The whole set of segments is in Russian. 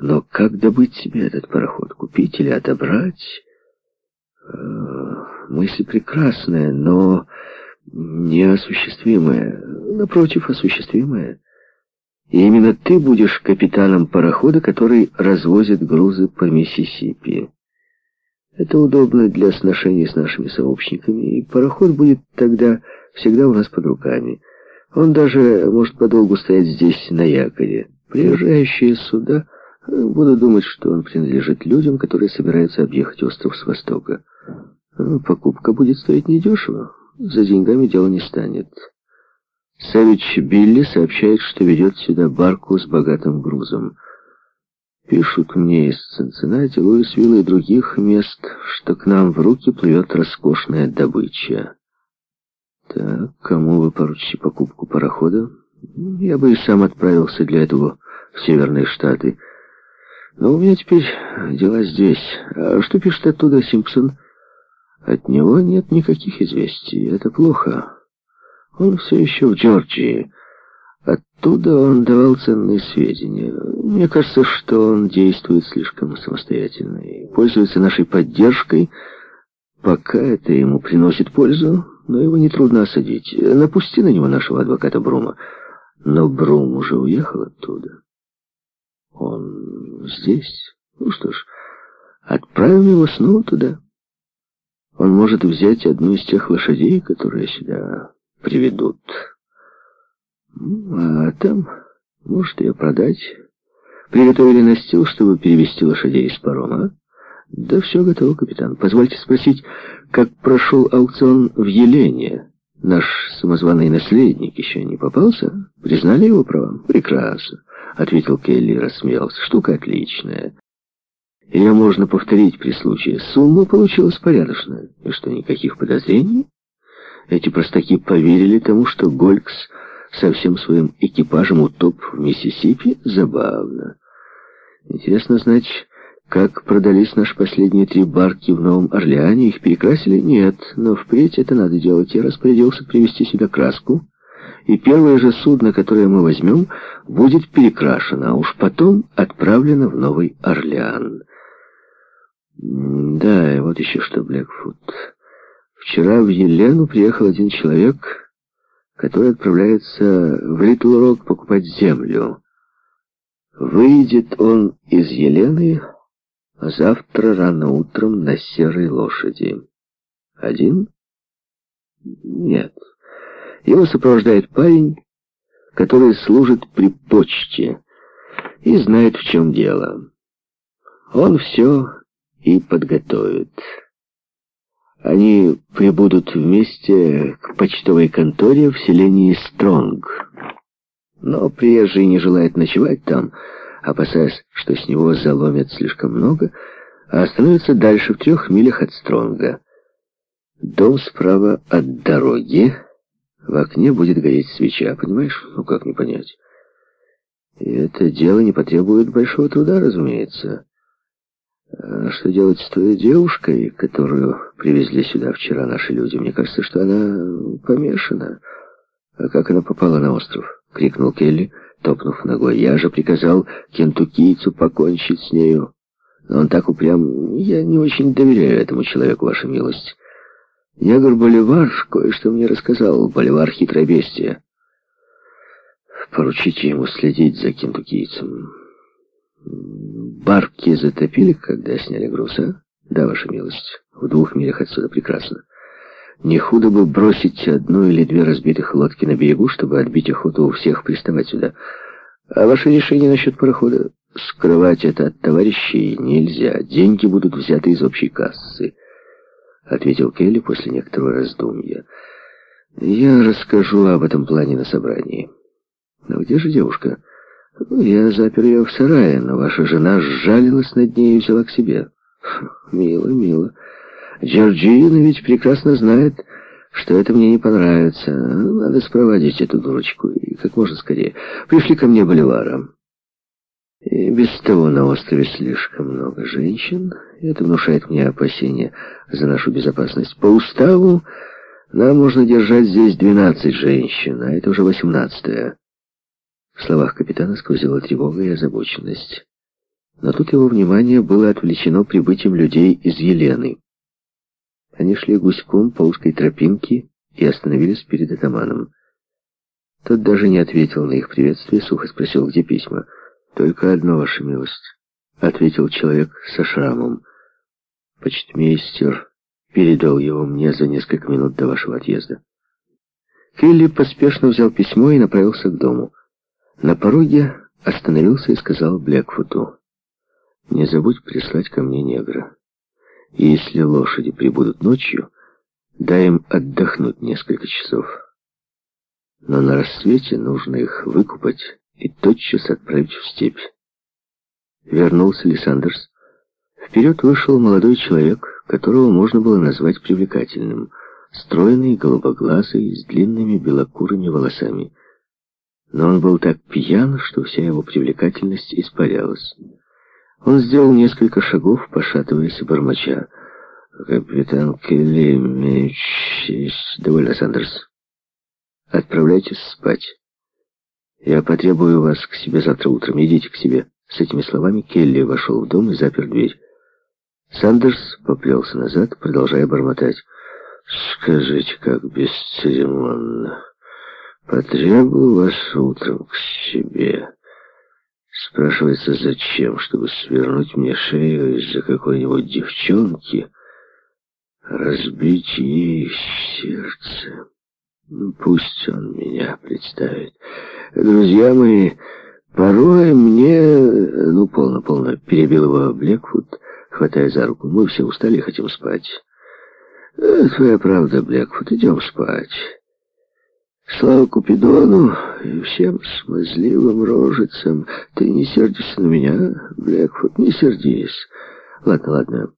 Но как добыть себе этот пароход? Купить или отобрать? Э, мысль прекрасная, но неосуществимая. Напротив, осуществимая. И именно ты будешь капитаном парохода, который развозит грузы по Миссисипи. Это удобно для сношений с нашими сообщниками, и пароход будет тогда всегда у нас под руками. Он даже может подолгу стоять здесь на якоре. Приезжающие сюда будут думать, что он принадлежит людям, которые собираются объехать остров с востока. Покупка будет стоить недешево. За деньгами дело не станет. Савич Билли сообщает, что ведет сюда барку с богатым грузом. Пишут мне из Цинциннати, Луисвилла и других мест, что к нам в руки плывет роскошная добыча. Так, кому вы поручите покупку парохода? Я бы и сам отправился для этого в Северные Штаты. Но у меня теперь дела здесь. А что пишет оттуда Симпсон? От него нет никаких известий. Это плохо. Он все еще в Джорджии. Оттуда он давал ценные сведения. Мне кажется, что он действует слишком самостоятельно и пользуется нашей поддержкой, пока это ему приносит пользу, но его нетрудно осадить. Напусти на него нашего адвоката Брума. Но Брум уже уехал оттуда. Он здесь. Ну что ж, отправим его снова туда. Он может взять одну из тех лошадей, которые сюда приведут. А там может ее продать. Приготовили настил, чтобы перевести лошадей из парома. Да все готово, капитан. Позвольте спросить, как прошел аукцион в Елене? Наш самозваный наследник еще не попался? Признали его правом? Прекрасно, ответил Келли рассмеялся. Штука отличная. Ее можно повторить при случае. Сумма получилась порядочная. И что, никаких подозрений? Эти простаки поверили тому, что Голькс со всем своим экипажем утоп в Миссисипи? Забавно. Интересно знать, как продались наши последние три барки в Новом Орлеане. Их перекрасили? Нет, но впредь это надо делать. Я распорядился привезти сюда краску. И первое же судно, которое мы возьмем, будет перекрашено, а уж потом отправлено в Новый Орлеан. Да, и вот еще что, Блэкфуд. Вчера в Елену приехал один человек, который отправляется в Литл-Рок покупать землю. Выйдет он из Елены завтра рано утром на серой лошади. Один? Нет. Его сопровождает парень, который служит при почте и знает, в чем дело. Он все и подготовит. Они прибудут вместе к почтовой конторе в селении Стронг. Но приезжий не желает ночевать там, опасаясь, что с него заломят слишком много, а остановится дальше в трех милях от Стронга. Дом справа от дороги. В окне будет гореть свеча, понимаешь? Ну, как не понять? И это дело не потребует большого труда, разумеется. А что делать с той девушкой, которую привезли сюда вчера наши люди? Мне кажется, что она помешана. А как она попала на остров? Крикнул Келли, топнув ногой. Я же приказал кентукийцу покончить с нею. Но он так упрям. Я не очень доверяю этому человеку, ваша милость. Негр Боливар кое-что мне рассказал. Боливар хитрое бестие. Поручите ему следить за кентукийцем. Барки затопили, когда сняли груз, а? Да, ваша милость. В двух милях отсюда прекрасно. Не худо бы бросить одну или две разбитых лодки на берегу, чтобы отбить охоту у всех приставать сюда. А ваше решение насчет парохода? Скрывать это от товарищей нельзя. Деньги будут взяты из общей кассы, ответил Келли после некоторого раздумья. Я расскажу об этом плане на собрании. Но где же девушка? Я запер ее в сарае, но ваша жена сжалилась над ней и взяла к себе. Мило, мило. Джорджина ведь прекрасно знает, что это мне не понравится. Надо спроводить эту дурочку, и как можно скорее. Пришли ко мне боливара. И без того на острове слишком много женщин. Это внушает мне опасения за нашу безопасность. По уставу нам можно держать здесь двенадцать женщин, а это уже восемнадцатая. В словах капитана сквозила тревога и озабоченность. Но тут его внимание было отвлечено прибытием людей из Елены. Они шли гуськом по узкой тропинке и остановились перед атаманом. Тот даже не ответил на их приветствие, сухо спросил, где письма. «Только одно, ваша милость», — ответил человек со шрамом. «Почтмейстер передал его мне за несколько минут до вашего отъезда». Келли поспешно взял письмо и направился к дому. На пороге остановился и сказал Блэкфуту, «Не забудь прислать ко мне негра. Если лошади прибудут ночью, дай им отдохнуть несколько часов. Но на рассвете нужно их выкупать и тотчас отправить в степь». Вернулся ли Сандерс? Вперед вышел молодой человек, которого можно было назвать привлекательным, стройный, голубоглазый, с длинными белокурыми волосами но он был так пьян, что вся его привлекательность испарялась. Он сделал несколько шагов, пошатываясь и бормоча. «Капитан Келли. Довольно, Сандерс. Отправляйтесь спать. Я потребую вас к себе завтра утром. Идите к себе». С этими словами Келли вошел в дом и запер дверь. Сандерс поплелся назад, продолжая бормотать. «Скажите, как бесцеремонно». Потребую вас утром к себе. Спрашивается, зачем? Чтобы свернуть мне шею из-за какой-нибудь девчонки? Разбить ей сердце? Пусть он меня представит. Друзья мои, порой мне... Ну, полно-полно, перебил его Блекфуд, хватая за руку. Мы все устали и хотим спать. Э, твоя правда, Блекфуд, идем спать. Слава Купидону и всем смазливым рожицам. Ты не сердишься на меня, Блэкфуд, не сердись. Ладно, ладно.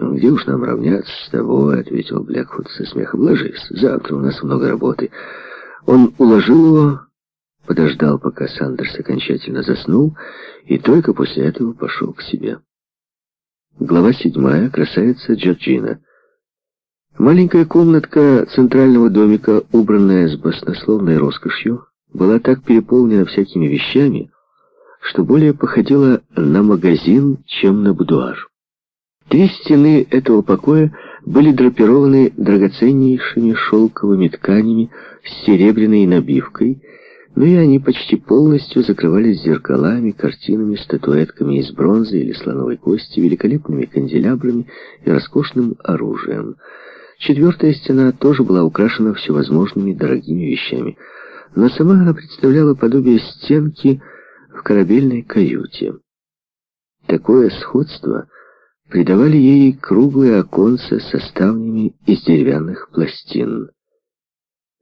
Где уж нам равняться с тобой, ответил Блэкфуд со смехом. Ложись, завтра у нас много работы. Он уложил его, подождал, пока Сандерс окончательно заснул, и только после этого пошел к себе. Глава седьмая. Красавица Джорджина. Маленькая комнатка центрального домика, убранная с баснословной роскошью, была так переполнена всякими вещами, что более походила на магазин, чем на будуар. Три стены этого покоя были драпированы драгоценнейшими шелковыми тканями с серебряной набивкой, но и они почти полностью закрывались зеркалами, картинами, статуэтками из бронзы или слоновой кости, великолепными канделябрами и роскошным оружием — Четвертая стена тоже была украшена всевозможными дорогими вещами, но сама она представляла подобие стенки в корабельной каюте. Такое сходство придавали ей круглые оконца со ставнями из деревянных пластин.